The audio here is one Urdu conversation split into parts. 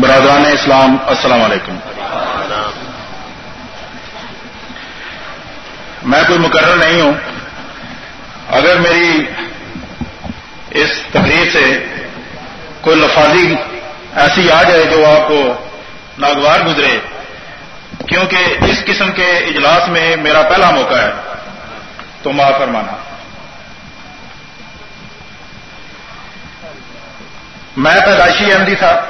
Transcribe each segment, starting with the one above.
برادران اسلام، السلام علیکم۔ میں کوئی مقرر نہیں ہوں۔ اگر میری اس تقریر سے کوئی لفاظی ایسی آ جائے جو آپ کو ناگوار گزرے، کیونکہ اس قسم کے اجلاس میں میرا پہلا موقع ہے، تو معاف فرمانا۔ میں پیدائشی احمدی تھا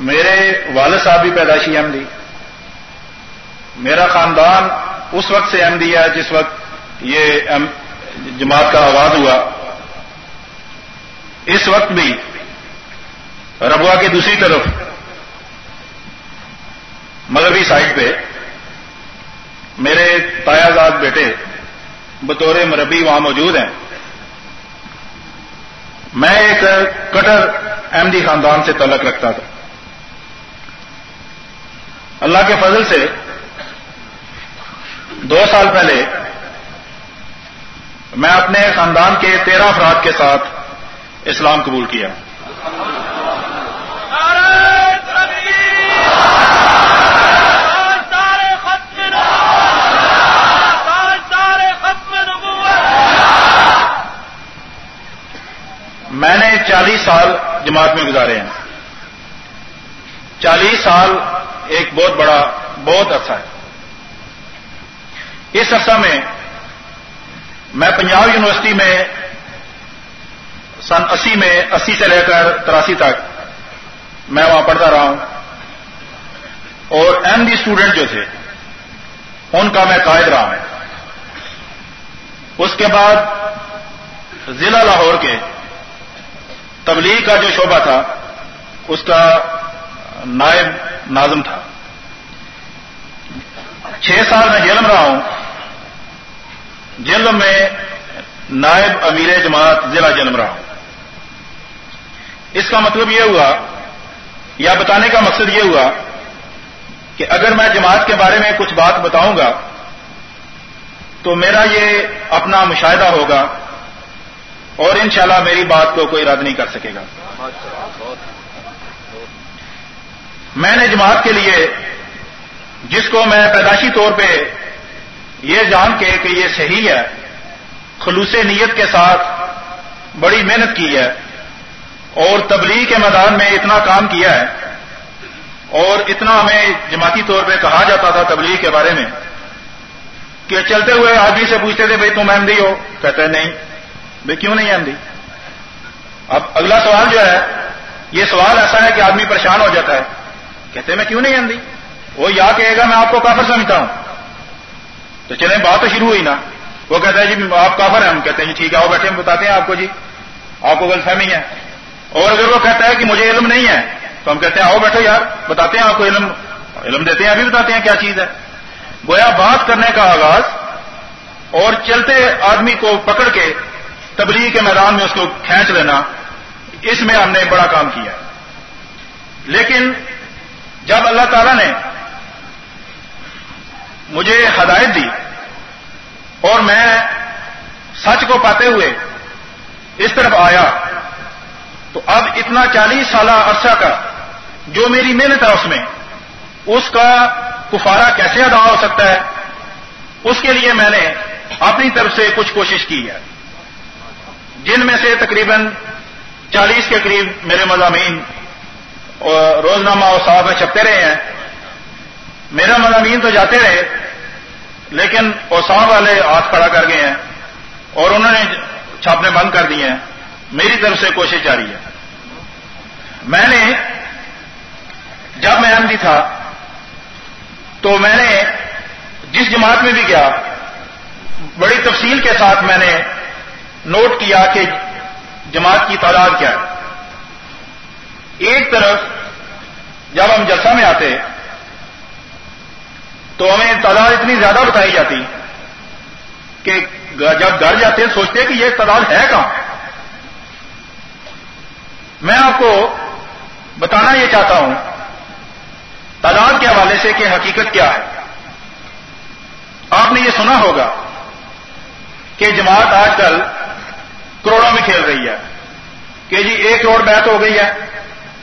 میرے والد صاحب بھی پیدائشی احمدی میرا خاندان اس وقت سے احمدی ہے جس وقت یہ جماعت کا آغاز ہوا۔ اس وقت بھی ربوا کی دوسری طرف مغربی سائڈ پہ میرے تایا زاد بیٹے بطور مربی وہاں موجود ہیں۔ میں ایک کٹر احمدی خاندان سے تعلق رکھتا تھا۔ اللہ کے فضل سے دو سال پہلے میں اپنے خاندان کے تیرہ افراد کے ساتھ اسلام قبول کیا۔ میں نے چالیس سال جماعت میں گزارے ہیں۔ چالیس سال ایک بہت بڑا، بہت عرصہ ہے۔ اس عرصہ میں میں پنجاب یونیورسٹی میں سن اسی میں اسی سے لے کر تراسی تک میں وہاں پڑھتا رہا ہوں۔ اور ایم ڈی اسٹوڈنٹ جو تھے، ان کا میں قائد رہا ہوں۔ اس کے بعد ضلع لاہور کے تبلیغ کا جو شعبہ تھا، اس کا نائب ناظم تھا۔ چھ سال میں جیل میں رہا ہوں۔ جیل میں نائب امیر جماعت ضلع جنم رہا ہوں۔ اس کا مطلب یہ ہوا یا بتانے کا مقصد یہ ہوا کہ اگر میں جماعت کے بارے میں کچھ بات بتاؤں گا تو میرا یہ اپنا مشاہدہ ہوگا اور انشاءاللہ میری بات کو کوئی رد نہیں کر سکے گا۔ میں نے جماعت کے لیے جس کو میں پیدائشی طور پہ یہ جان کے کہ یہ صحیح ہے، خلوص نیت کے ساتھ بڑی محنت کی ہے اور تبلیغ کے میدان میں اتنا کام کیا ہے اور اتنا ہمیں جماعتی طور پہ کہا جاتا تھا تبلیغ کے بارے میں کہ چلتے ہوئے آدمی سے پوچھتے تھے، بھائی تم احمدی ہو؟ کہتے ہیں، نہیں. بھائی کیوں نہیں احمدی اب اگلا سوال جو ہے، یہ سوال ایسا ہے کہ آدمی پریشان ہو جاتا ہے۔ کہتے ہیں، میں کیوں نہیں احمدی وہ یا کہے گا، میں آپ کو کافر سمجھتا ہوں. تو چلیں، بات تو شروع ہوئی نا۔ وہ کہتا ہے جی آپ کافر ہیں۔ ہم کہتے ہیں جی ٹھیک ہے، آؤ بیٹھے، ہم بتاتے ہیں آپ کو جی۔ آپ کو غلط فہمی ہے۔ اور اگر وہ کہتا ہے کہ مجھے علم نہیں ہے، تو ہم کہتے ہیں، آؤ بیٹھو یار، بتاتے ہیں آپ کو علم۔ علم دیتے ہیں، ابھی بتاتے ہیں کیا چیز ہے۔ گویا بات کرنے کا آغاز اور چلتے آدمی کو پکڑ کے تبلیغ کے میدان میں اس کو کھینچ لینا، اس میں ہم نے بڑا کام کیا لیکن جب اللہ تعالی نے مجھے ہدایت دی اور میں سچ کو پاتے ہوئے اس طرف آیا، تو اب اتنا چالیس سالہ عرصہ کا جو میری محنت ہے اس میں، اس کا کفارہ کیسے ادا ہو سکتا ہے؟ اس کے لیے میں نے اپنی طرف سے کچھ کوشش کی ہے۔ جن میں سے تقریباً چالیس کے قریب میرے مضامین روزنامہ اور صاحب میں چھپتے رہے ہیں۔ میرا مطلب مضامین تو جاتے رہے، لیکن اوسان والے ہاتھ کھڑا کر گئے ہیں اور انہوں نے چھاپنے بند کر دیے ہیں۔ میری طرف سے کوشش جاری ہے۔ میں نے جب میں احمدی تھا، تو میں نے جس جماعت میں بھی گیا، بڑی تفصیل کے ساتھ میں نے نوٹ کیا کہ جماعت کی تعداد کیا ہے۔ ایک طرف جب ہم جلسہ میں آتے تو ہمیں تعداد اتنی زیادہ بتائی جاتی کہ جب گھر جاتے ہیں، سوچتے کہ یہ تعداد ہے کہاں؟ میں آپ کو بتانا یہ چاہتا ہوں تعداد کے حوالے سے کہ حقیقت کیا ہے۔ آپ نے یہ سنا ہوگا کہ جماعت آج کل کروڑوں میں کھیل رہی ہے۔ کہ جی ایک کروڑ بیت ہو گئی ہے۔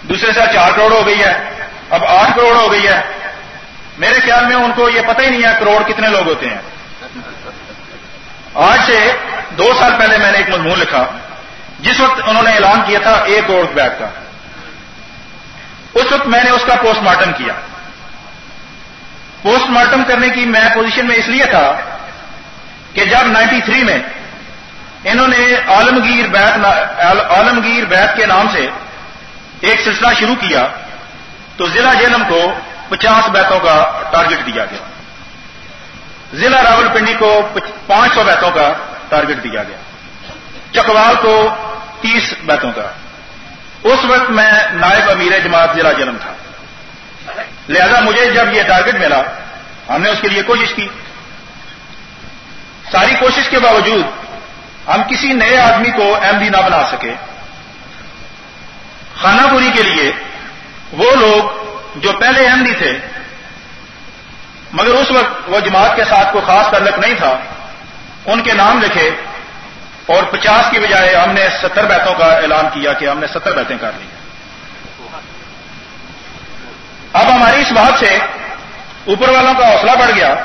دوسرے سال چار کروڑ ہو گئی ہے۔ اب آٹھ کروڑ ہو گئی ہے۔ میرے خیال میں ان کو یہ پتہ ہی نہیں ہے کروڑ کتنے لوگ ہوتے ہیں۔ آج سے دو سال پہلے میں نے ایک مضمون لکھا، جس وقت انہوں نے اعلان کیا تھا ایک کروڑ بیگ کا۔ اس وقت میں نے اس کا پوسٹ مارٹم کیا۔ پوسٹ مارٹم کرنے کی میں پوزیشن میں اس لیے تھا کہ جب نائنٹی تھری میں انہوں نے عالمگیر بیت عالمگیر بیت کے نام سے ایک سلسلہ شروع کیا تو ضلع جیلم کو پچاس بیتوں کا ٹارگٹ دیا گیا۔ ضلع راول پنڈی کو پانچ سو بیتوں کا ٹارگٹ دیا گیا۔ چکوال کو تیس بیتوں کا۔ اس وقت میں نائب امیر جماعت ضلع جلم تھا۔ لہذا مجھے جب یہ ٹارگٹ ملا، ہم نے اس کے لیے کوشش کی۔ ساری کوشش کے باوجود ہم کسی نئے آدمی کو ایم ڈی نہ بنا سکے۔ خانہ پوری کے لیے وہ لوگ جو پہلے ایم ڈی تھے، مگر اس وقت وہ جماعت کے ساتھ کوئی خاص تعلق نہیں تھا، ان کے نام لکھے اور پچاس کی بجائے ہم نے ستر بیتوں کا اعلان کیا کہ ہم نے ستر بیتیں کر لی۔ اب ہماری اس بات سے اوپر والوں کا حوصلہ بڑھ گیا۔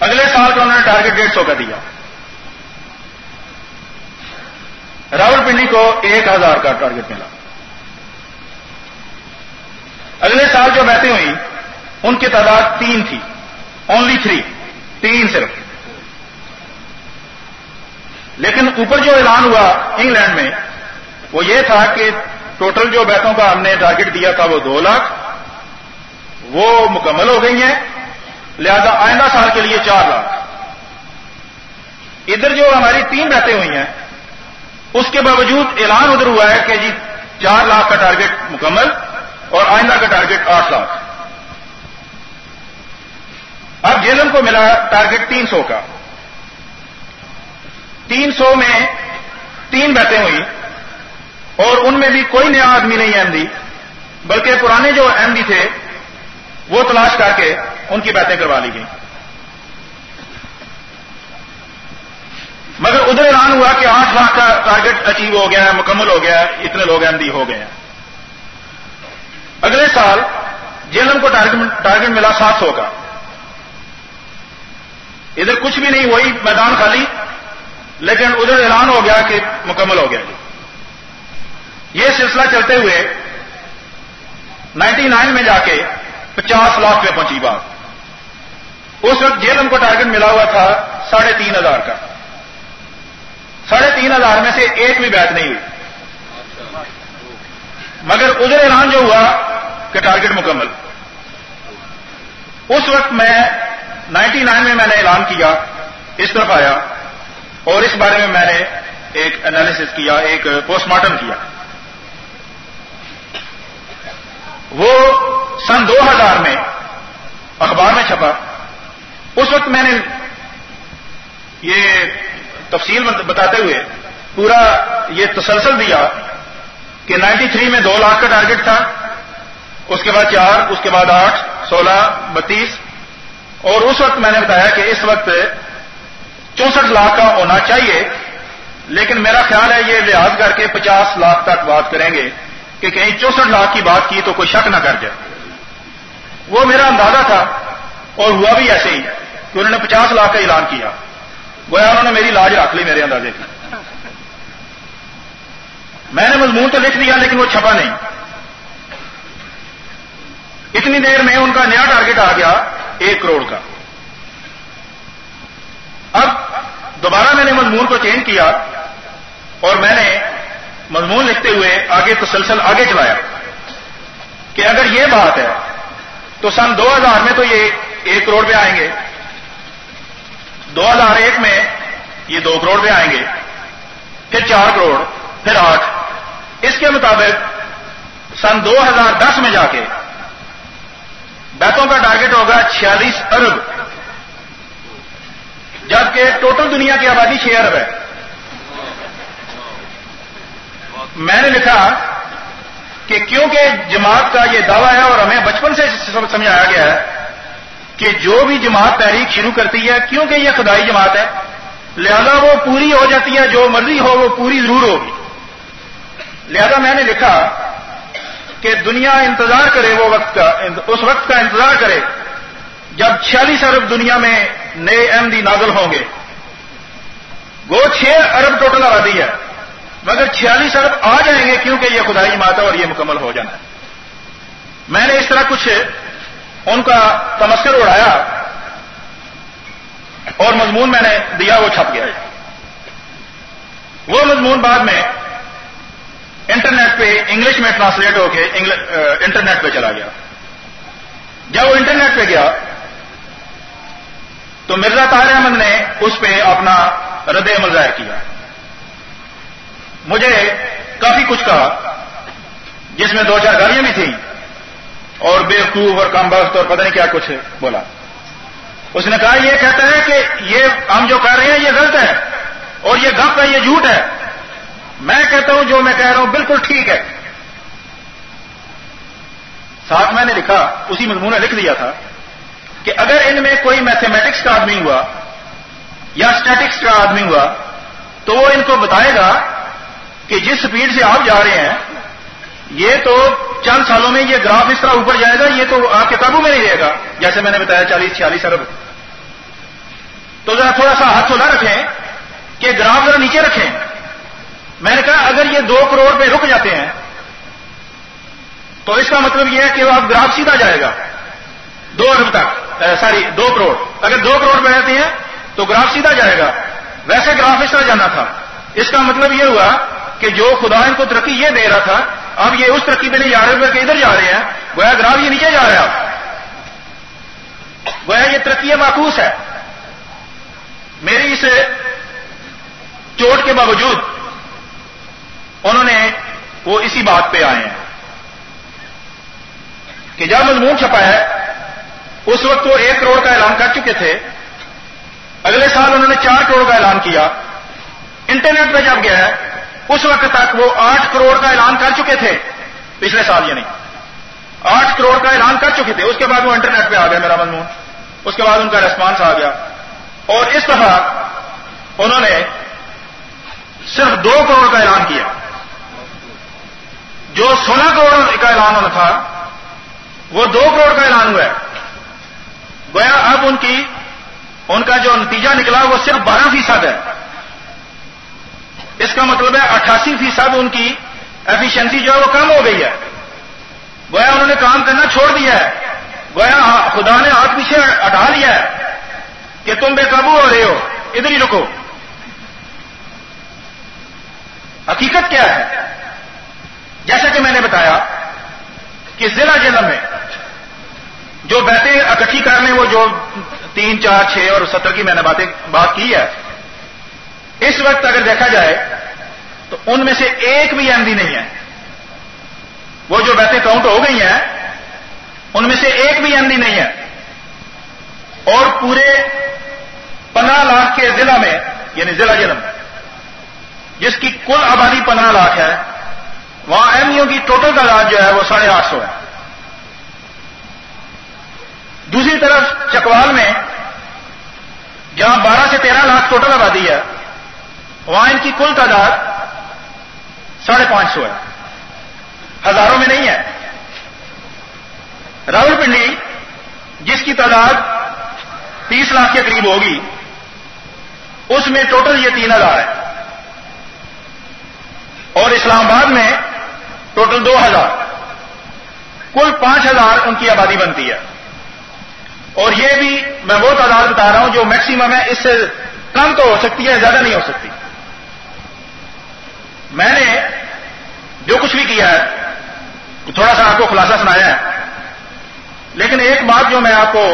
اگلے سال کا انہوں نے ٹارگیٹ ڈیڑھ سو کا دیا۔ راول پنڈی کو ایک ہزار کا ٹارگیٹ ملا۔ اگلے سال جو بیٹھیں ہوئی ان کی تعداد تین تھی۔ اونلی تھری تین صرف۔ لیکن اوپر جو اعلان ہوا انگلینڈ میں، وہ یہ تھا کہ ٹوٹل جو بیتوں کا ہم نے ٹارگیٹ دیا تھا وہ دو لاکھ۔ وہ مکمل ہو گئی ہیں، لہذا آئندہ سال کے لیے چار لاکھ۔ ادھر جو ہماری تین بیتیں ہوئی ہیں اس کے باوجود اعلان ادھر ہوا ہے کہ جی چار لاکھ کا ٹارگیٹ مکمل اور آئندہ کا ٹارگیٹ آٹھ لاکھ۔ اب جیلم کو ملا ٹارگیٹ تین سو کا۔ تین سو میں تین بیٹیں ہوئی اور ان میں بھی کوئی نیا آدمی نہیں ایم دی بلکہ پرانے جو ایم دی تھے وہ تلاش کر کے ان کی بیٹیں کروا لی گئی مگر ادھر اعلان ہوا کہ آٹھ لاکھ کا ٹارگیٹ اچیو ہو گیا ہے، مکمل ہو گیا ہے، اتنے لوگ ایم ہو گئے ہیں۔ اگلے سال جیلم کو ٹارگیٹ ملا سات سو کا۔ ادھر کچھ بھی نہیں، وہی میدان خالی۔ لیکن ادھر اعلان ہو گیا کہ مکمل ہو گیا جی۔ یہ سلسلہ چلتے ہوئے نائنٹی نائن میں جا کے پچاس لاکھ پہ پہنچی بات۔ اس وقت جیلم کو ٹارگیٹ ملا ہوا تھا ساڑھے تین ہزار کا۔ ساڑھے تین ہزار میں سے ایک بھی بیت نہیں ہوئی۔ مگر ادھر اعلان جو ہوا کہ ٹارگیٹ مکمل۔ اس وقت میں نائنٹی نائن میں میں نے اعلان کیا، اس طرف آیا اور اس بارے میں میں نے ایک انالیس کیا، ایک پوسٹ مارٹم کیا۔ وہ سن دو ہزار میں اخبار میں چھپا۔ اس وقت میں نے یہ تفصیل بتاتے ہوئے پورا یہ تسلسل دیا کہ نائنٹی تھری میں دو لاکھ کا ٹارگیٹ تھا، اس کے بعد چار، اس کے بعد آٹھ، سولہ، بتیس۔ اور اس وقت میں نے بتایا کہ اس وقت چونسٹھ لاکھ کا ہونا چاہیے، لیکن میرا خیال ہے یہ لحاظ کر کے پچاس لاکھ تک بات کریں گے کہ کہیں چونسٹھ لاکھ کی بات کی تو کوئی شک نہ کر جائے۔ وہ میرا اندازہ تھا اور ہوا بھی ایسے ہی کہ انہوں نے پچاس لاکھ کا اعلان کیا۔ گویا انہوں نے میری لاج رکھ لی میرے اندازے کی جی۔ میں نے مضمون تو لکھ دیا لیکن وہ چھپا نہیں۔ اتنی دیر میں ان کا نیا ٹارگیٹ آ گیا ایک کروڑ کا۔ اب دوبارہ میں نے مضمون کو چینج کیا اور میں نے مضمون لکھتے ہوئے آگے تسلسل آگے چلایا کہ اگر یہ بات ہے تو سن دو ہزار میں تو یہ ایک کروڑ پہ آئیں گے۔ دو ہزار ایک میں یہ دو کروڑ پہ آئیں گے، پھر چار کروڑ، پھر آٹھ۔ اس کے مطابق سن دو ہزار دس میں جا کے بیتوں کا ٹارگیٹ ہوگا چھیالیس ارب۔ جبکہ ٹوٹل دنیا کی آبادی چھ ارب ہے۔ میں نے لکھا کہ کیونکہ جماعت کا یہ دعویٰ ہے اور ہمیں بچپن سے سمجھایا گیا ہے کہ جو بھی جماعت تحریک شروع کرتی ہے، کیونکہ یہ خدائی جماعت ہے، لہذا وہ پوری ہو جاتی ہے، جو مرضی ہو، وہ پوری ضرور ہوگی۔ لہذا میں نے لکھا کہ دنیا انتظار کرے وہ وقت کا، اس وقت کا انتظار کرے جب چھیالیس ارب دنیا میں نئے ایم ڈی نازل ہوں گے۔ وہ چھ ارب ٹوٹل آبادی ہے، مگر چھیالیس ارب آ جائیں گے کیونکہ یہ خدائی ماتا اور یہ مکمل ہو جانا ہے۔ میں نے اس طرح کچھ ان کا تمسکر اڑایا اور مضمون میں نے دیا وہ چھپ گیا۔ وہ مضمون بعد میں انٹرنیٹ پہ انگلش میں ٹرانسلیٹ ہو کے انٹرنیٹ پہ چلا گیا۔ جب وہ انٹرنیٹ پہ گیا تو مرزا طاہر احمد نے اس پہ اپنا رد عمل ظاہر کیا۔ مجھے کافی کچھ کہا، جس میں دو چار گاڑیاں بھی تھیں۔ اور خوب اور کم بخت اور پتہ نہیں کیا کچھ بولا۔ اس نے کہا، یہ کہتا ہے کہ یہ ہم جو کر رہے ہیں، یہ غلط ہے، اور یہ گپ ہے، یہ جھوٹ ہے۔ میں کہتا ہوں، جو میں کہہ رہا ہوں، بالکل ٹھیک ہے۔ ساتھ میں نے لکھا، اسی مضمون نے لکھ دیا تھا کہ اگر ان میں کوئی میتھمیٹکس کا آدمی ہوا یا اسٹیٹکس کا آدمی ہوا، تو وہ ان کو بتائے گا کہ جس سپیڈ سے آپ جا رہے ہیں، یہ تو چند سالوں میں یہ گراف اس طرح اوپر جائے گا، یہ تو آپ کے قابو میں نہیں رہے گا۔ جیسے میں نے بتایا، چالیس، چھیالیس ارب۔ تو ذرا تھوڑا سا ہاتھ سولا رکھیں، کہ گراف ذرا نیچے رکھیں۔ میں نے کہا، اگر یہ دو کروڑ پہ رک جاتے ہیں، تو اس کا مطلب یہ ہے کہ آپ گراف سیدھا جائے گا۔ دو ارب تک سوری دو کروڑ۔ اگر دو کروڑ پہ رہتے ہیں، تو گراف سیدھا جائے گا۔ ویسے گراف اس طرح جانا تھا۔ اس کا مطلب یہ ہوا کہ جو خدا ان کو ترقی یہ دے رہا تھا اب یہ اس ترقی پہ نہیں جا رہے کہ ادھر جا رہے ہیں۔ گویا گراف یہ نیچے جا رہا ہے اب گویا یہ ترقی معکوس ہے۔ میری اس چوٹ کے باوجود انہوں نے وہ اسی بات پہ آئے ہیں کہ جب مضمون چھپا ہے، اس وقت وہ ایک کروڑ کا اعلان کر چکے تھے۔ اگلے سال انہوں نے چار کروڑ کا اعلان کیا۔ انٹرنیٹ پہ جب گیا ہے اس وقت تک وہ آٹھ کروڑ کا اعلان کر چکے تھے۔ پچھلے سال یعنی۔ آٹھ کروڑ کا اعلان کر چکے تھے۔ اس کے بعد وہ انٹرنیٹ پہ آ گیا میرا مضمون۔ اس کے بعد ان کا ریسپانس آ گیا اور اس طرح انہوں نے صرف دو کروڑ کا اعلان کیا۔ جو سولہ کروڑ کا اعلان ہونا تھا، وہ دو کروڑ کا اعلان ہوا ہے۔ گویا اب ان کی، ان کا جو نتیجہ نکلا وہ صرف بارہ فیصد ہے۔ اس کا مطلب ہے اٹھاسی فیصد ان کی ایفیشنسی جو ہے وہ کم ہو گئی ہے۔ گویا انہوں نے کام کرنا چھوڑ دیا ہے۔ گویا ہاں، خدا نے ہاتھ پیچھے ہٹا لیا ہے کہ تم بے قابو ہو رہے ہو۔ ادھر ہی رکو۔ حقیقت کیا ہے؟ جیسا کہ میں نے بتایا کہ ضلع جلم میں جو بیٹھے اکٹھی کرنے وہ جو تین، چار، چھ اور ستر کی میں نے باتیں، بات کی ہے اس وقت اگر دیکھا جائے تو ان میں سے ایک بھی ایم نہیں ہے۔ وہ جو بیٹھے کاؤنٹ ہو گئی ہیں، ان میں سے ایک بھی ایم نہیں ہے۔ اور پورے پندرہ لاکھ کے ضلع میں یعنی ضلع جلم، جس کی کل آبادی پندرہ لاکھ ہے، وہاں ایم ایو کی ٹوٹل تعداد جو ہے وہ ساڑھے آٹھ سو ہے۔ دوسری طرف چکوال میں، جہاں بارہ سے تیرہ لاکھ ٹوٹل آبادی ہے وہاں ان کی کل تعداد ساڑھے پانچ سو ہے۔ ہزاروں میں نہیں ہے۔ راول پنڈی جس کی تعداد تیس لاکھ کے قریب ہوگی، اس میں ٹوٹل یہ تین ہزار ہے۔ اور اسلام آباد میں ٹوٹل دو ہزار۔ کل پانچ ہزار ان کی آبادی بنتی ہے۔ اور یہ بھی میں وہ تعداد بتا رہا ہوں جو میکسیمم ہے، اس سے کم تو ہو سکتی ہے، زیادہ نہیں ہو سکتی۔ میں نے جو کچھ بھی کیا ہے، تھوڑا سا آپ کو خلاصہ سنایا ہے۔ لیکن ایک بات جو میں آپ کو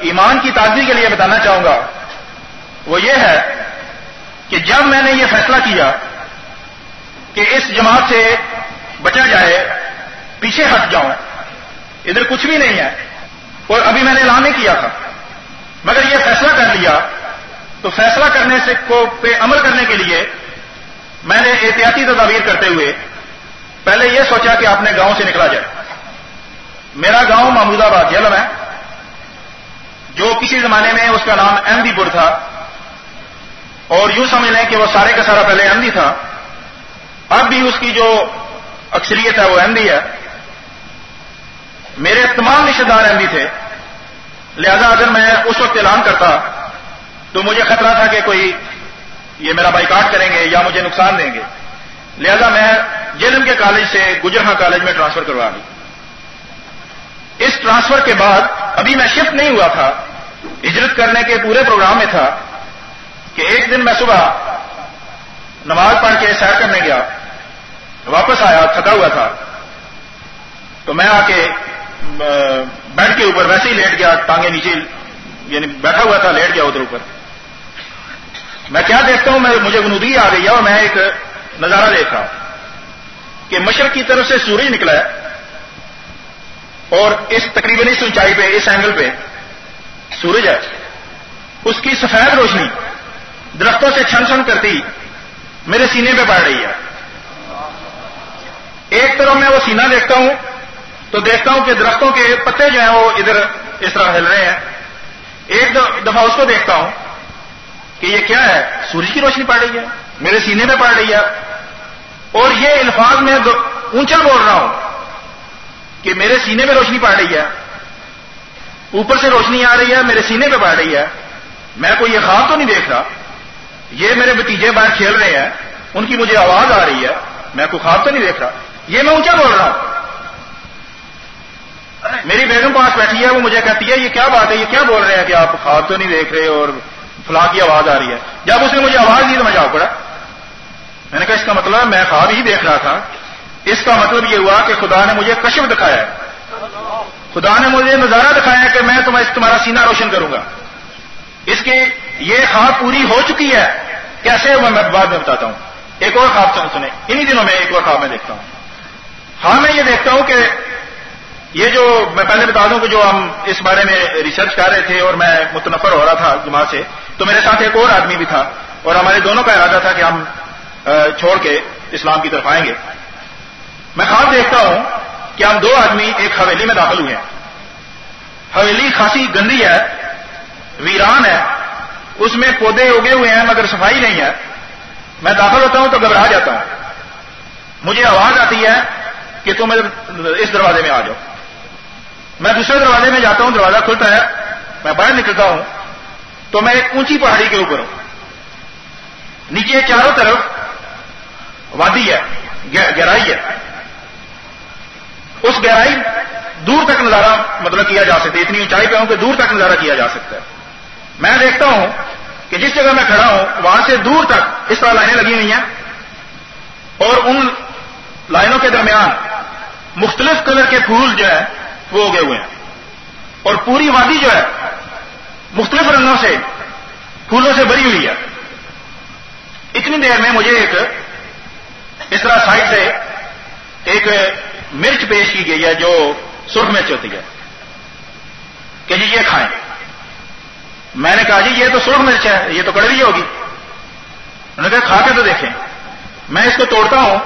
ایمان کی تازگی کے لیے بتانا چاہوں گا، وہ یہ ہے کہ جب میں نے یہ فیصلہ کیا کہ اس جماعت سے بچا جائے، پیچھے ہٹ جاؤں، ادھر کچھ بھی نہیں ہے، اور ابھی میں نے اعلان نہیں کیا تھا، مگر یہ فیصلہ کر لیا تو فیصلہ کرنے سے کو پہ عمل کرنے کے لیے میں نے احتیاطی تدابیر کرتے ہوئے پہلے یہ سوچا کہ اپنے گاؤں سے نکلا جائے۔ میرا گاؤں محمود آباد جلم ہے۔ جو کسی زمانے میں اس کا نام احمدی پور تھا، اور یوں سمجھ لیں کہ وہ سارے کا سارا پہلے احمدی تھا۔ اب بھی اس کی جو اکثریت ہے وہ احمدی ہے۔ میرے تمام رشتے دار احمدی تھے۔ لہذا اگر میں اس وقت اعلان کرتا تو مجھے خطرہ تھا کہ کوئی یہ میرا بائیکاٹ کریں گے یا مجھے نقصان دیں گے۔ لہذا میں جیلم کے کالج سے گجرہاں کالج میں ٹرانسفر کروا لی اس ٹرانسفر کے بعد ابھی میں شفٹ نہیں ہوا تھا۔ ہجرت کرنے کے پورے پروگرام میں تھا کہ ایک دن میں صبح نماز پڑھ کے سیر کرنے گیا۔ واپس آیا، تھکا ہوا تھا۔ تو میں آ کے بیڈ کے اوپر ویسے ہی لیٹ گیا، ٹانگیں نیچے یعنی بیٹھا ہوا تھا، لیٹ گیا ادھر اوپر۔ میں کیا دیکھتا ہوں؟ مجھے گنودگی آ گئی ہے اور میں ایک نظارہ دیکھ رہا ہوں کہ مشرق کی طرف سے سورج نکلا ہے اور اس تقریباً اس اونچائی پہ، اس اینگل پہ سورج ہے۔ اس کی سفید روشنی درختوں سے چھن چھن کرتی میرے سینے پہ پڑ رہی ہے۔ ایک طرف میں وہ سینہ دیکھتا ہوں تو دیکھتا ہوں کہ درختوں کے پتے جو ہیں وہ ادھر اس طرح ہل رہے ہیں۔ ایک دفعہ اس کو دیکھتا ہوں۔ کہ یہ کیا ہے؟ سورج کی روشنی پڑ رہی ہے، میرے سینے پہ پڑ رہی ہے۔ اور یہ الفاظ میں اونچا بول رہا ہوں کہ میرے سینے میں روشنی پڑ رہی ہے۔ اوپر سے روشنی آ رہی ہے، میرے سینے پہ پڑ رہی ہے۔ میں کوئی یہ خواب تو نہیں دیکھ رہا؟ یہ میرے بتیجے باہر کھیل رہے ہیں، ان کی مجھے آواز آ رہی ہے۔ میں کوئی خواب تو نہیں دیکھ رہا؟ یہ میں اونچا بول رہا ہوں۔ میری بیگم پاس بیٹھی ہے، وہ مجھے کہتی ہے، یہ کیا بات ہے؟ یہ کیا بول رہے ہیں کہ آپ خواب تو نہیں دیکھ رہے اور فلاں کی آواز آ رہی ہے۔ جب اس نے مجھے آواز دی تو میں جا پڑا۔ میں نے کہا، اس کا مطلب میں خواب ہی دیکھ رہا تھا۔ اس کا مطلب یہ ہوا کہ خدا نے مجھے کشف دکھایا ہے۔ خدا نے مجھے نظارہ دکھایا کہ میں تمہیں تمہارا سینہ روشن کروں گا۔ اس کی یہ خواب پوری ہو چکی ہے۔ کیسے میں بعد میں بتاتا ہوں۔ ایک اور خواب سنے انہی دنوں میں ایک اور خواب میں دیکھتا ہوں۔ ہاں میں یہ دیکھتا ہوں کہ یہ جو میں پہلے بتا دوں کہ جو ہم اس بارے میں ریسرچ کر رہے تھے اور میں متنفر ہو رہا تھا جماعت سے تو میرے ساتھ ایک اور آدمی بھی تھا اور ہمارے دونوں کا ارادہ تھا کہ ہم چھوڑ کے اسلام کی طرف آئیں گے۔ میں خواب دیکھتا ہوں کہ ہم دو آدمی ایک حویلی میں داخل ہوئے ہیں۔ حویلی خاصی گندی ہے، ویران ہے، اس میں پودے اگے ہوئے ہیں مگر صفائی نہیں ہے۔ میں داخل ہوتا ہوں تو گھبرا جاتا ہوں۔ مجھے آواز آتی ہے کہ تم اس دروازے میں آ جاؤ۔ میں دوسرے دروازے میں جاتا ہوں، دروازہ کھلتا ہے، میں باہر نکلتا ہوں۔ تو میں ایک اونچی پہاڑی کے اوپر ہوں۔ نیچے چاروں طرف وادی ہے گہرائی ہے۔ اس گہرائی دور تک نظارہ مطلب کیا جا سکتا ہے، اتنی اونچائی پہ ہوں کہ دور تک نظارہ کیا جا سکتا ہے۔ میں دیکھتا ہوں کہ جس جگہ میں کھڑا ہوں، وہاں سے دور تک اس طرح لائنیں لگی ہوئی ہیں۔ اور ان لائنوں کے درمیان مختلف کلر کے پھول جو ہے وہ اگے ہوئے ہیں۔ اور پوری وادی جو ہے مختلف رنگوں سے، پھولوں سے بری ہوئی ہے۔ اتنی دیر میں مجھے ایک اس طرح سائڈ سے ایک مرچ پیش کی گئی ہے جو سرخ مرچ ہوتی ہے۔ کہ جی یہ کھائیں۔ میں نے کہا جی یہ تو سرخ مرچ ہے، یہ تو کڑوی ہوگی۔ انہوں نے کہا کھا کے تو دیکھیں۔ میں اس کو توڑتا ہوں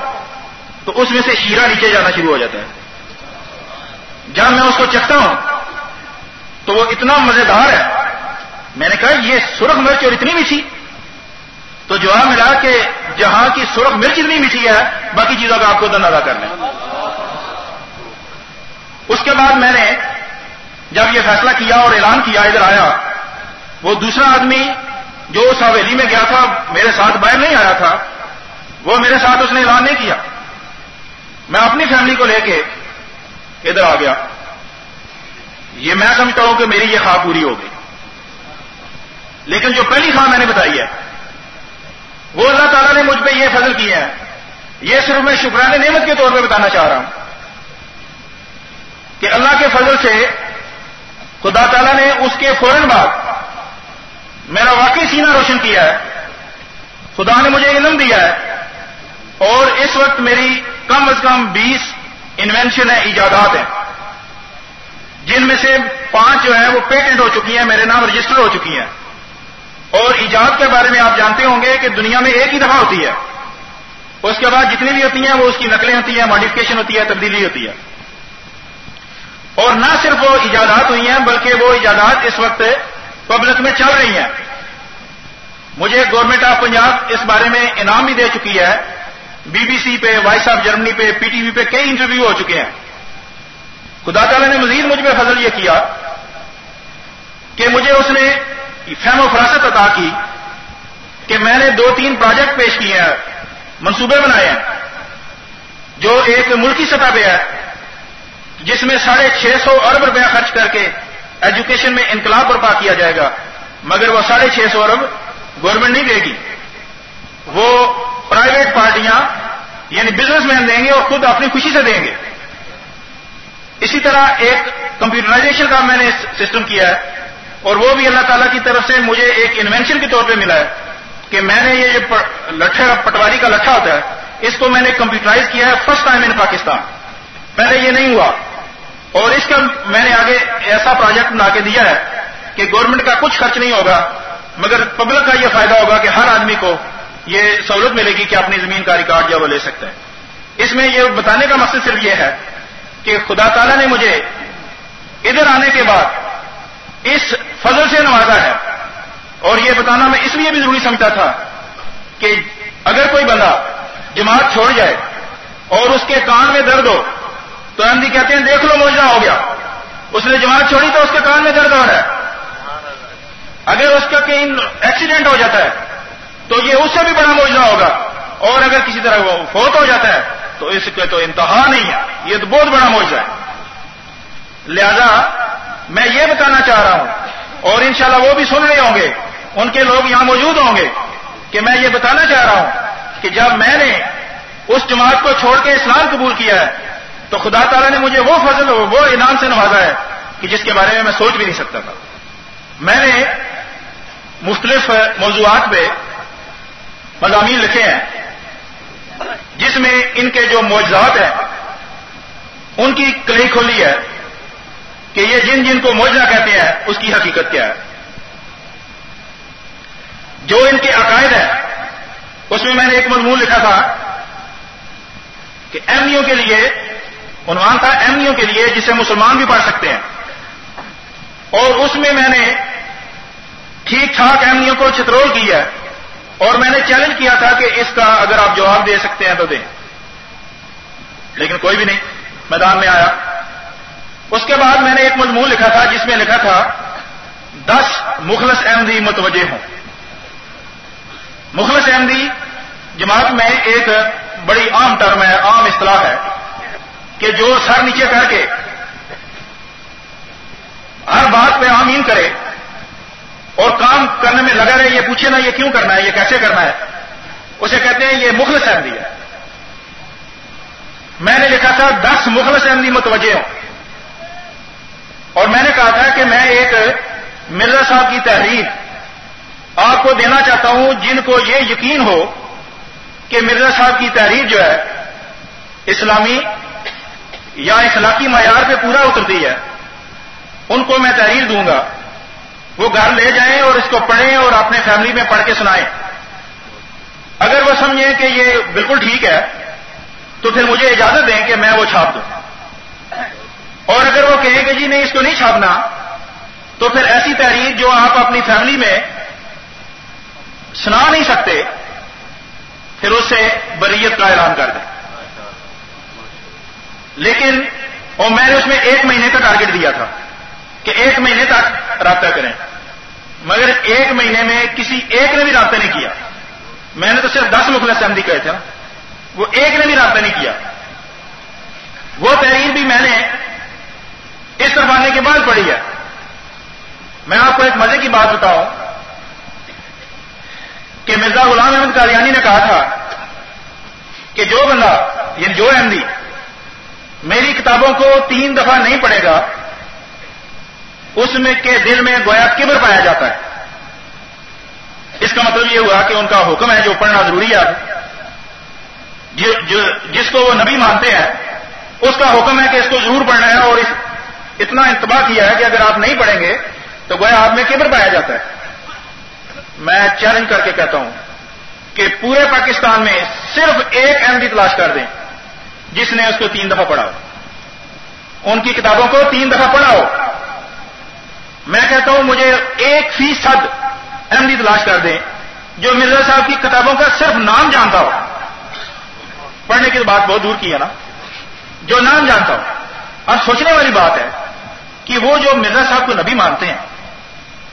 تو اس میں سے شیرا نیچے جانا شروع ہو جاتا ہے۔ جب میں اس کو چکھتا ہوں تو وہ اتنا مزیدار ہے۔ میں نے کہا یہ سرخ مرچ اور اتنی میٹھی۔ تو جواب ملا کہ جہاں کی سرخ مرچ اتنی میٹھی ہے، باقی چیزوں کا آپ کو دن ادا کر لیں۔ اس کے بعد میں نے جب یہ فیصلہ کیا اور اعلان کیا، ادھر آیا۔ وہ دوسرا آدمی جو اس حویلی میں گیا تھا، میرے ساتھ باہر نہیں آیا تھا، وہ میرے ساتھ اس نے اعلان نہیں کیا۔ میں اپنی فیملی کو لے کے ادھر آ گیا۔ یہ میں سمجھتا ہوں کہ میری یہ خواہ پوری ہو گئی۔ لیکن جو پہلی خواہ میں نے بتائی ہے، وہ اللہ تعالیٰ نے مجھ پہ یہ فضل کیا ہے۔ یہ صرف میں شکرانے نعمت کے طور پہ بتانا چاہ رہا ہوں کہ اللہ کے فضل سے خدا تعالیٰ نے اس کے فوراً بعد میرا واقعی سینہ روشن کیا ہے۔ خدا نے مجھے علم دیا ہے اور اس وقت میری کم از کم بیس انوینشن ہے ایجادات ہیں۔ جن میں سے پانچ جو ہیں، وہ پیٹنٹ ہو چکی ہیں، میرے نام رجسٹر ہو چکی ہیں۔ اور ایجاد کے بارے میں آپ جانتے ہوں گے کہ دنیا میں ایک ہی دفعہ ہوتی ہے۔ اس کے بعد جتنی بھی ہوتی ہیں، وہ اس کی نقلیں ہوتی ہیں ماڈیفکیشن ہوتی ہے، تبدیلی ہوتی ہے۔ اور نہ صرف وہ ایجادات ہوئی ہیں، بلکہ وہ ایجادات اس وقت پبلک میں چل رہی ہیں۔ مجھے گورنمنٹ آف پنجاب اس بارے میں انعام بھی دے چکی ہے۔ بی بی سی پہ وائس آف جرمنی پہ پی ٹی وی پہ کئی انٹرویو ہو چکے ہیں۔ خدا تعالیٰ نے مزید مجھ پہ فضل یہ کیا کہ مجھے اس نے فہم و فراست عطا کی کہ میں نے دو تین پروجیکٹ پیش کیے ہیں، منصوبے بنائے ہیں، جو ایک ملکی سطح پہ ہے، جس میں ساڑھے چھ سو ارب روپیہ خرچ کر کے ایجوکیشن میں انقلاب برپا کیا جائے گا، مگر وہ ساڑھے چھ سو ارب گورنمنٹ نہیں دے گی۔ وہ پرائیویٹ پارٹیاں یعنی بزنس مین دیں گے اور خود اپنی خوشی سے دیں گے۔ اسی طرح ایک کمپیوٹرائزیشن کا میں نے سسٹم کیا ہے۔ اور وہ بھی اللہ تعالیٰ کی طرف سے مجھے ایک انوینشن کے طور پہ ملا ہے کہ میں نے یہ جو لٹھا پٹواری کا لٹھا ہوتا ہے، اس کو میں نے کمپیوٹرائز کیا ہے فرسٹ ٹائم ان پاکستان پہلے یہ نہیں ہوا۔ اور اس کا میں نے آگے ایسا پروجیکٹ بنا کے دیا ہے کہ گورنمنٹ کا کچھ خرچ نہیں ہوگا، مگر پبلک کا یہ فائدہ ہوگا کہ ہر آدمی کو یہ سہولت ملے گی کہ اپنی زمین کا ریکارڈ جو وہ لے سکتے ہیں اس میں یہ بتانے کا مقصد صرف یہ ہے کہ خدا تعالیٰ نے مجھے ادھر آنے کے بعد اس فضل سے نوازا ہے۔ اور یہ بتانا میں اس لیے بھی ضروری سمجھتا تھا کہ اگر کوئی بندہ جماعت چھوڑ جائے اور اس کے کان میں درد ہو، تو احمدی کہتے ہیں، دیکھ لو موجودہ ہو گیا۔ اس نے جماعت چھوڑی تو اس کے کان میں درد ہو رہا ہے۔ اگر اس کا کہیں ایکسیڈنٹ ہو جاتا ہے، تو یہ اس سے بھی بڑا موجودہ ہوگا۔ اور اگر کسی طرح وہ فوت ہو جاتا ہے، تو اس کے تو انتہا نہیں ہے۔ یہ تو بہت بڑا موجودہ ہے۔ لہذا میں یہ بتانا چاہ رہا ہوں، اور انشاءاللہ وہ بھی سن رہے ہوں گے، ان کے لوگ یہاں موجود ہوں گے، کہ میں یہ بتانا چاہ رہا ہوں کہ جب میں نے اس جماعت کو چھوڑ کے اسلام قبول کیا ہے، تو خدا تعالیٰ نے مجھے وہ فضل وہ انعام سے نوازا ہے کہ جس کے بارے میں میں سوچ بھی نہیں سکتا تھا۔ میں نے مختلف موضوعات پہ مضامین لکھے ہیں، جس میں ان کے جو معجزات ہیں، ان کی کلئی کھولی ہے۔ کہ یہ جن جن کو موجہ کہتے ہیں، اس کی حقیقت کیا ہے؟ جو ان کے عقائد ہیں، اس میں میں نے ایک مضمون لکھا تھا کہ ایم کے لیے، عنوان تھا ایم کے لیے، جسے مسلمان بھی پڑھ سکتے ہیں۔ اور اس میں میں نے ٹھیک ٹھاک ایم کو چترول کی ہے۔ اور میں نے چیلنج کیا تھا کہ اس کا اگر آپ جواب دے سکتے ہیں تو دیں۔ لیکن کوئی بھی نہیں، میدان میں آیا۔ اس کے بعد میں نے ایک مضمون لکھا تھا، جس میں لکھا تھا، دس مخلص احمدی متوجہ ہوں۔ مخلص احمدی جماعت میں ایک بڑی عام ٹرم ہے، عام اصطلاح ہے، کہ جو سر نیچے کر کے ہر بات پہ آمین کرے اور کام کرنے میں لگا رہے، یہ پوچھے نا، یہ کیوں کرنا ہے، یہ کیسے کرنا ہے؟ اسے کہتے ہیں یہ مخلص احمدی ہے۔ میں نے لکھا تھا، دس مخلص احمدی متوجہ ہوں۔ اور میں نے کہا تھا کہ میں ایک مرزا صاحب کی تحریر آپ کو دینا چاہتا ہوں، جن کو یہ یقین ہو کہ مرزا صاحب کی تحریر جو ہے، اسلامی یا اخلاقی معیار پہ پورا اترتی ہے۔ ان کو میں تحریر دوں گا۔ وہ گھر لے جائیں اور اس کو پڑھیں اور اپنے فیملی میں پڑھ کے سنائیں۔ اگر وہ سمجھیں کہ یہ بالکل ٹھیک ہے، تو پھر مجھے اجازت دیں کہ میں وہ چھاپ دوں۔ اور اگر وہ کہیں کہ جی نہیں، اس کو نہیں چھاپنا، تو پھر ایسی تحریر جو آپ اپنی فیملی میں سنا نہیں سکتے، پھر اسے بریت کا اعلان کر دیں۔ لیکن، اور میں نے اس میں ایک مہینے کا ٹارگٹ دیا تھا کہ ایک مہینے تک رابطہ کریں۔ مگر ایک مہینے میں کسی ایک نے بھی رابطہ نہیں کیا۔ میں نے تو صرف دس مخلص اسمبلی کہے تھے۔ نا وہ ایک نے بھی رابطہ نہیں کیا۔ وہ تحریر بھی میں نے اس طرف آنے کے بعد پڑھی ہے۔ میں آپ کو ایک مزے کی بات بتاؤں کہ مرزا غلام احمد قادیانی نے کہا تھا کہ جو بندہ یعنی جو احمدی میری کتابوں کو تین دفعہ نہیں پڑھے گا، اس میں کے دل میں گویا کبر پایا جاتا ہے۔ اس کا مطلب یہ ہوا کہ ان کا حکم ہے جو پڑھنا ضروری ہے جس کو وہ نبی مانتے ہیں، اس کا حکم ہے کہ اس کو ضرور پڑھنا ہے اور اس اتنا انتباہ کیا ہے کہ اگر آپ نہیں پڑھیں گے تو گویا آپ میں کبر پایا جاتا ہے؟ میں چیلنج کر کے کہتا ہوں کہ پورے پاکستان میں صرف ایک احمدی تلاش کر دیں جس نے اس کو تین دفعہ پڑھا ہو۔ ان کی کتابوں کو تین دفعہ پڑھا ہو۔ میں کہتا ہوں مجھے ایک فیصد احمدی تلاش کر دیں جو مرزا صاحب کی کتابوں کا صرف نام جانتا ہو۔ پڑھنے کی بات بہت دور کی ہے نا؟ جو نام جانتا ہوں اب سوچنے والی بات ہے کہ وہ جو مرزا صاحب کو نبی مانتے ہیں،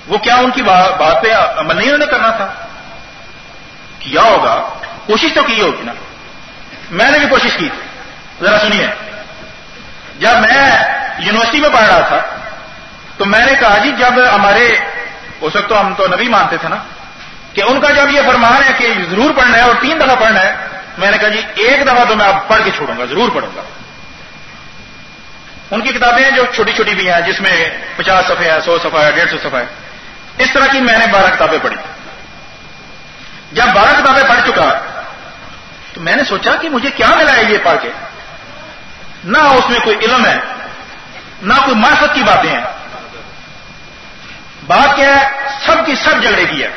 وہ کیا ان کی بات پہ عمل نہیں انہوں نے کرنا تھا؟ کیا ہوگا؟ کوشش تو کی ہوگی نا۔ میں نے بھی کوشش کی تھی۔ ذرا سنیے۔ جب میں یونیورسٹی میں پڑھ رہا تھا، تو میں نے کہا جی جب ہمارے اس وقت تو ہم تو نبی مانتے تھے نا۔ کہ ان کا جب یہ فرمان ہے کہ ضرور پڑھنا ہے اور تین دفعہ پڑھنا ہے، میں نے کہا جی ایک دفعہ تو میں اب پڑھ کے چھوڑوں گا، ضرور پڑھوں گا۔ ان کی کتابیں ہیں جو چھوٹی چھوٹی بھی ہیں، جس میں پچاس صفحے ہے سو صفحہ ہے ڈیڑھ سو صفحہ ہے اس طرح کی میں نے بارہ کتابیں پڑھی۔ جب بارہ کتابیں پڑھ چکا، تو میں نے سوچا کہ مجھے کیا ملا ہے یہ پڑھ کے؟ نہ اس میں کوئی علم ہے، نہ کوئی معرفت کی باتیں ہیں۔ بات کیا ہے، سب کی سب جھگڑے کی ہے۔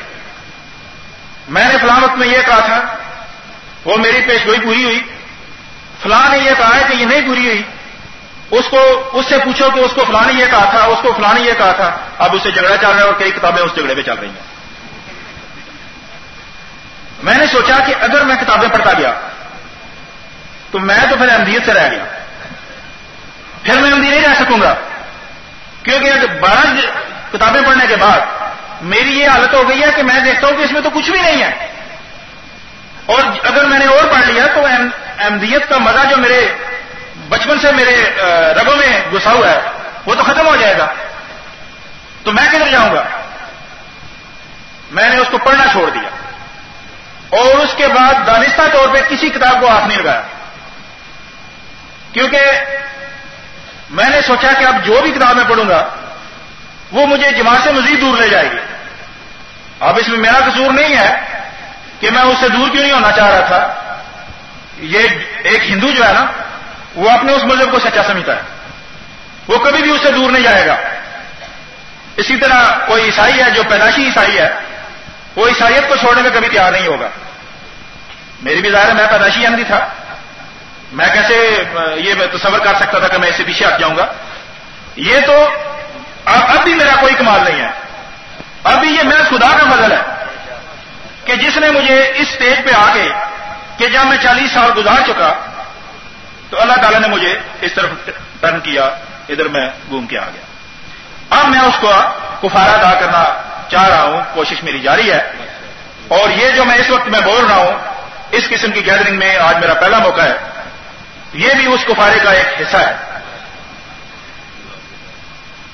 میں نے فلاں وقت میں یہ کہا تھا، وہ میری پیش گوئی پوری ہوئی۔ فلاں نے یہ کہا ہے کہ یہ نہیں پوری ہوئی۔ اس کو، اس سے پوچھو کہ اس کو فلاں یہ کہا تھا، اس کو فلاں یہ کہا تھا، اب اسے جھگڑا چل رہا ہے اور کئی کتابیں اس جھگڑے پہ چل رہی ہیں۔ میں نے سوچا کہ اگر میں کتابیں پڑھتا گیا، تو میں تو پھر احمدیت سے رہ گیا۔ پھر میں احمدی نہیں رہ سکوں گا، کیونکہ بارہ کتابیں پڑھنے کے بعد میری یہ حالت ہو گئی ہے کہ میں دیکھتا ہوں کہ اس میں تو کچھ بھی نہیں ہے۔ اور اگر میں نے اور پڑھ لیا تو احمدیت کا مزہ جو میرے بچپن سے میرے رگوں میں گھسا ہوا ہے، وہ تو ختم ہو جائے گا۔ تو میں کدھر جاؤں گا؟ میں نے اس کو پڑھنا چھوڑ دیا۔ اور اس کے بعد دانستہ طور پہ کسی کتاب کو ہاتھ نہیں لگایا۔ کیونکہ میں نے سوچا کہ اب جو بھی کتاب میں پڑھوں گا، وہ مجھے جماعت سے مزید دور لے جائے گی۔ اب اس میں میرا قصور نہیں ہے کہ میں اس سے دور کیوں نہیں ہونا چاہ رہا تھا۔ یہ ایک ہندو جو ہے نا وہ اپنے اس مذہب کو سچا سمجھتا ہے۔ وہ کبھی بھی اس سے دور نہیں جائے گا۔ اسی طرح کوئی عیسائی ہے جو پیدائشی عیسائی ہے، وہ عیسائیت کو چھوڑنے میں کبھی تیار نہیں ہوگا۔ میری بھی ظاہر ہے میں پیدائشی احمدی تھا۔ میں کیسے یہ تصور کر سکتا تھا کہ میں اسے پیچھے ہٹ جاؤں گا؟ یہ تو اب بھی میرا کوئی کمال نہیں ہے۔ ابھی یہ میرا خدا کا فضل ہے کہ جس نے مجھے اس اسٹیج پہ آ کے کہ جب میں چالیس سال گزار چکا تو اللہ تعالیٰ نے مجھے اس طرف ٹرن کیا، ادھر میں گھوم کے آ گیا۔ اب میں اس کو کفارا ادا کرنا چاہ رہا ہوں، کوشش میری جاری ہے۔ اور یہ جو میں اس وقت میں بول رہا ہوں، اس قسم کی گیدرنگ میں آج میرا پہلا موقع ہے۔ یہ بھی اس کفارے کا ایک حصہ ہے۔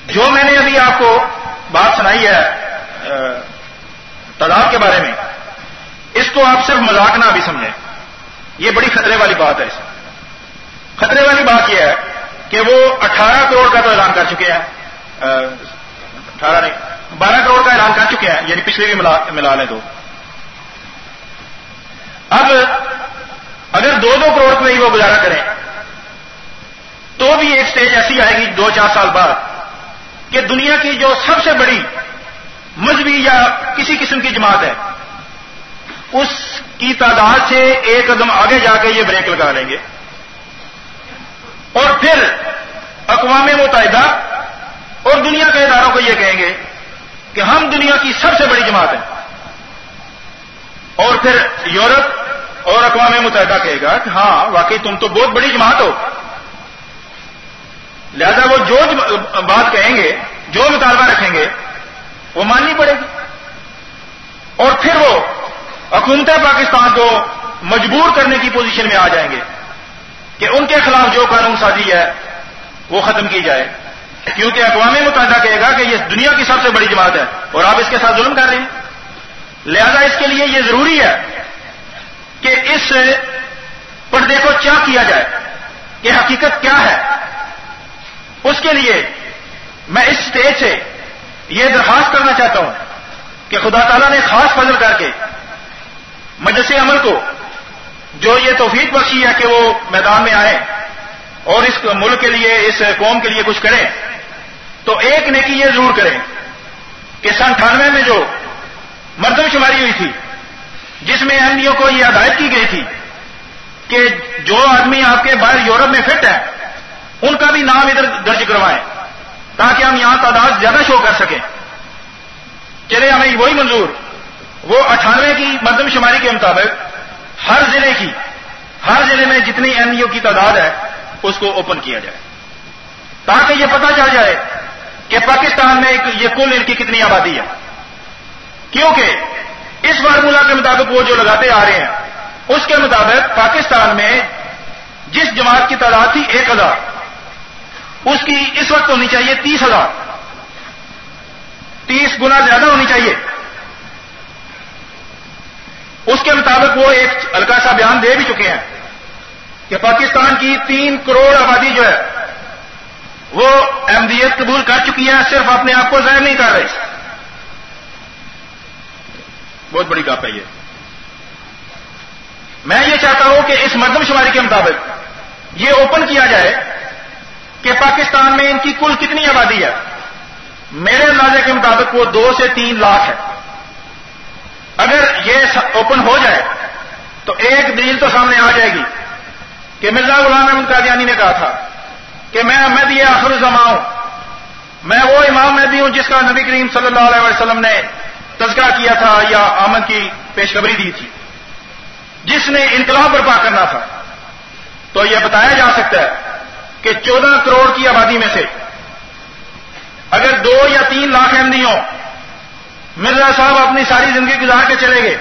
جو میں نے ابھی آپ کو بات سنائی ہے تعداد کے بارے میں، اس کو آپ صرف مذاق نہ بھی سمجھیں۔ یہ بڑی خطرے والی بات ہے۔ اس میں خطرے والی بات یہ ہے کہ وہ اٹھارہ کروڑ کا تو اعلان کر چکے ہیں اٹھارہ نہیں، بارہ کروڑ کا اعلان کر چکے ہیں یعنی پچھلے بھی ملا لیں تو اب اگر دو دو کروڑ میں ہی وہ گزارا کریں، تو بھی ایک سٹیج ایسی آئے گی دو چار سال بعد کہ دنیا کی جو سب سے بڑی مذہبی یا کسی قسم کی جماعت ہے، اس کی تعداد سے ایک قدم آگے جا کے یہ بریک لگا لیں گے۔ اور پھر اقوام متحدہ اور دنیا کے اداروں کو یہ کہیں گے کہ ہم دنیا کی سب سے بڑی جماعت ہیں۔ اور پھر یورپ اور اقوام متحدہ کہے گا کہ ہاں واقعی تم تو بہت بڑی جماعت ہو۔ لہذا وہ جو بات کہیں گے، جو مطالبہ رکھیں گے، وہ ماننی پڑے گی۔ اور پھر وہ حکومت پاکستان کو مجبور کرنے کی پوزیشن میں آ جائیں گے۔ کہ ان کے خلاف جو قانون سازی ہے، وہ ختم کی جائے۔ کیونکہ اقوام متحدہ کہے گا کہ یہ دنیا کی سب سے بڑی جماعت ہے اور آپ اس کے ساتھ ظلم کر رہے ہیں۔ لہذا اس کے لیے یہ ضروری ہے کہ اس پردے کو چاک کیا جائے کہ حقیقت کیا ہے۔ اس کے لیے میں اس اسٹیج سے یہ درخواست کرنا چاہتا ہوں کہ خدا تعالیٰ نے خاص فضل کر کے مجلس عمل کو جو یہ توفیق بخشی ہے کہ وہ میدان میں آئے اور اس ملک کے لیے، اس قوم کے لیے کچھ کریں تو ایک نیکی یہ ضرور کریں کہ سن اٹھانوے میں جو مردم شماری ہوئی تھی، جس میں اہمیوں کو یہ ہدایت کی گئی تھی کہ جو آدمی آپ کے باہر یورپ میں فٹ ہے، ان کا بھی نام ادھر درج کروائیں تاکہ ہم یہاں تعداد زیادہ شو کر سکیں۔ چلے ہمیں وہی منظور، وہ اٹھانوے کی مردم شماری کے مطابق ہر ضلع کی، ہر ضلع میں جتنی ایم ای او کی تعداد ہے، اس کو اوپن کیا جائے۔ تاکہ یہ پتا چل جائے کہ پاکستان میں یہ کل ان کی کتنی آبادی ہے۔ کیونکہ اس فارمولا کے مطابق وہ جو لگاتے آ رہے ہیں، اس کے مطابق پاکستان میں جس جماعت کی تعداد تھی ایک ہزار، اس کی اس وقت ہونی چاہیے تیس ہزار۔ تیس گنا زیادہ ہونی چاہیے۔ اس کے مطابق وہ ایک ہلکا سا بیان دے بھی چکے ہیں کہ پاکستان کی تین کروڑ آبادی جو ہے، وہ احمدیت قبول کر چکی ہے صرف اپنے آپ کو ظاہر نہیں کر رہے۔ بہت بڑی کاپ ہے یہ۔ میں یہ چاہتا ہوں کہ اس مردم شماری کے مطابق یہ اوپن کیا جائے کہ پاکستان میں ان کی کل کتنی آبادی ہے۔ میرے اندازے کے مطابق وہ دو سے تین لاکھ ہے۔ اگر یہ اوپن ہو جائے، تو ایک دلیل تو سامنے آ جائے گی کہ مرزا غلام احمد قادیانی نے کہا تھا کہ میں احمد یہ آخر زما ہوں۔ میں وہ امام مہدی ہوں جس کا نبی کریم صلی اللہ علیہ وسلم نے تذکرہ کیا تھا یا آمد کی پیشخبری دی تھی، جس نے انقلاب برپا کرنا تھا۔ تو یہ بتایا جا سکتا ہے کہ چودہ کروڑ کی آبادی میں سے اگر دو یا تین لاکھ احمدی ہوں مرزا صاحب اپنی ساری زندگی گزار کے چلے گئے۔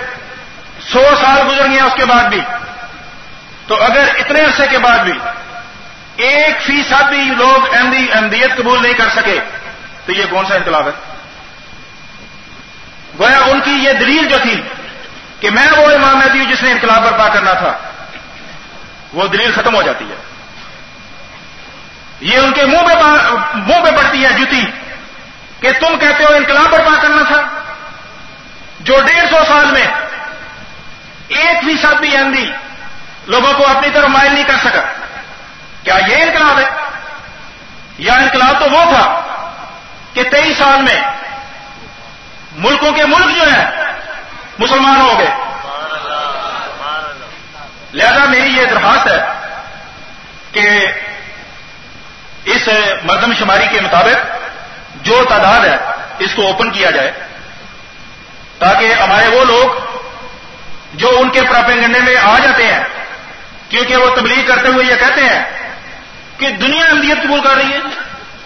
سو سال گزر گئے اس کے بعد بھی۔ تو اگر اتنے عرصے کے بعد بھی ایک فیصد بھی لوگ احمدی احمدیت قبول نہیں کر سکے، تو یہ کون سا انقلاب ہے؟ گویا ان کی یہ دلیل جو تھی کہ میں وہ امام مہدی ہوں جس نے انقلاب برپا کرنا تھا، وہ دلیل ختم ہو جاتی ہے۔ یہ ان کے منہ پہ منہ پہ پڑتی ہے جوتی۔ کہ تم کہتے ہو انقلاب برپا کرنا تھا۔ جو ڈیڑھ سو سال میں ایک فیصد بھی اندھی لوگوں کو اپنی طرف مائل نہیں کر سکا۔ کیا یہ انقلاب ہے؟ یا انقلاب تو وہ تھا کہ تیئیس سال میں ملکوں کے ملک جو ہیں مسلمان ہو گئے۔ لہذا میری یہ درخواست ہے کہ اس مردم شماری کے مطابق جو تعداد ہے، اس کو اوپن کیا جائے تاکہ ہمارے وہ لوگ جو ان کے پراپنگنڈے میں آ جاتے ہیں، کیونکہ وہ تبلیغ کرتے ہوئے یہ کہتے ہیں کہ دنیا اندیت قبول کر رہی ہے،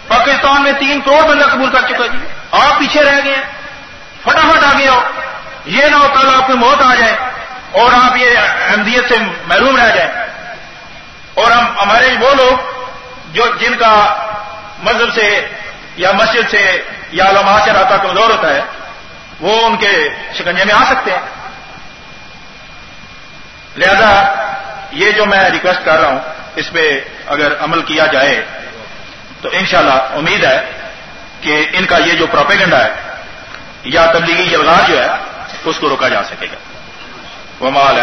پاکستان میں تین کروڑ بندہ قبول کر چکا جی۔ آپ پیچھے رہ گئے ہیں فٹافٹ آگے آؤ۔ یہ نہ ہو کل آپ کی موت آ جائے اور آپ یہ احمدیت سے محروم رہ جائیں۔ اور ہم، ہمارے وہ لوگ جو جن کا مذہب سے یا مسجد سے یا علماء سے رابطہ کمزور ہوتا ہے، وہ ان کے شکنجے میں آ سکتے ہیں۔ لہذا یہ جو میں ریکویسٹ کر رہا ہوں، اس پہ اگر عمل کیا جائے، تو انشاءاللہ امید ہے کہ ان کا یہ جو پروپیگنڈا ہے، یا تبلیغی یلغار جو ہے، اس کو روکا جا سکے گا۔ وہ مال